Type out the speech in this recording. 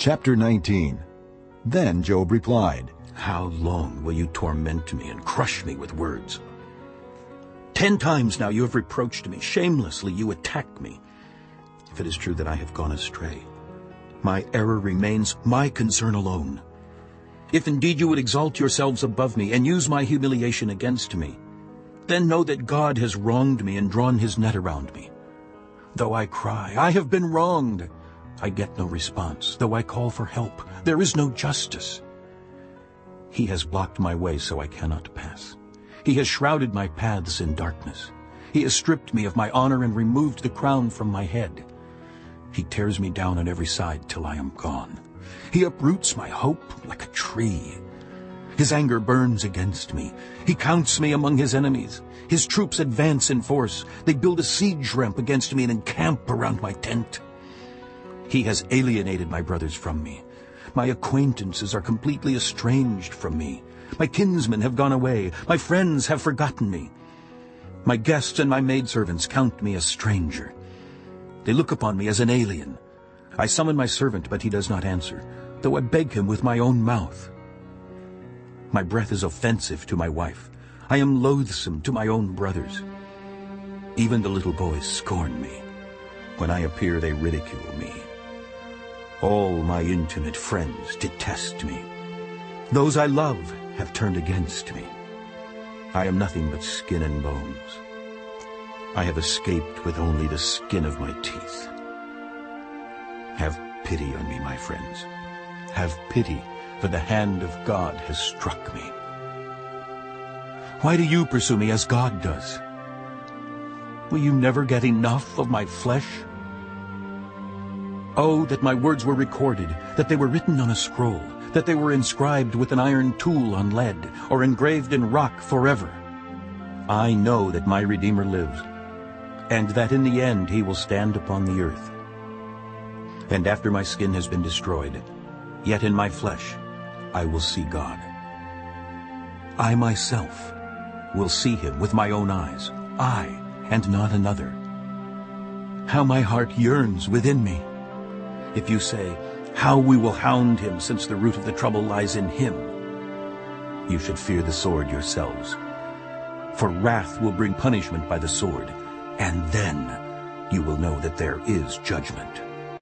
Chapter 19 Then Job replied, How long will you torment me and crush me with words? Ten times now you have reproached me. Shamelessly you attack me. If it is true that I have gone astray, my error remains my concern alone. If indeed you would exalt yourselves above me and use my humiliation against me, then know that God has wronged me and drawn his net around me. Though I cry, I have been wronged. I get no response. Though I call for help, there is no justice. He has blocked my way so I cannot pass. He has shrouded my paths in darkness. He has stripped me of my honor and removed the crown from my head. He tears me down on every side till I am gone. He uproots my hope like a tree. His anger burns against me. He counts me among his enemies. His troops advance in force. They build a siege ramp against me and encamp around my tent. He has alienated my brothers from me. My acquaintances are completely estranged from me. My kinsmen have gone away. My friends have forgotten me. My guests and my maidservants count me a stranger. They look upon me as an alien. I summon my servant, but he does not answer, though I beg him with my own mouth. My breath is offensive to my wife. I am loathsome to my own brothers. Even the little boys scorn me. When I appear, they ridicule me. All my intimate friends detest me. Those I love have turned against me. I am nothing but skin and bones. I have escaped with only the skin of my teeth. Have pity on me, my friends. Have pity, for the hand of God has struck me. Why do you pursue me as God does? Will you never get enough of my flesh? Oh, that my words were recorded, that they were written on a scroll, that they were inscribed with an iron tool on lead, or engraved in rock forever. I know that my Redeemer lives, and that in the end he will stand upon the earth. And after my skin has been destroyed, yet in my flesh I will see God. I myself will see him with my own eyes, I and not another. How my heart yearns within me! If you say, How we will hound him, since the root of the trouble lies in him, you should fear the sword yourselves. For wrath will bring punishment by the sword, and then you will know that there is judgment.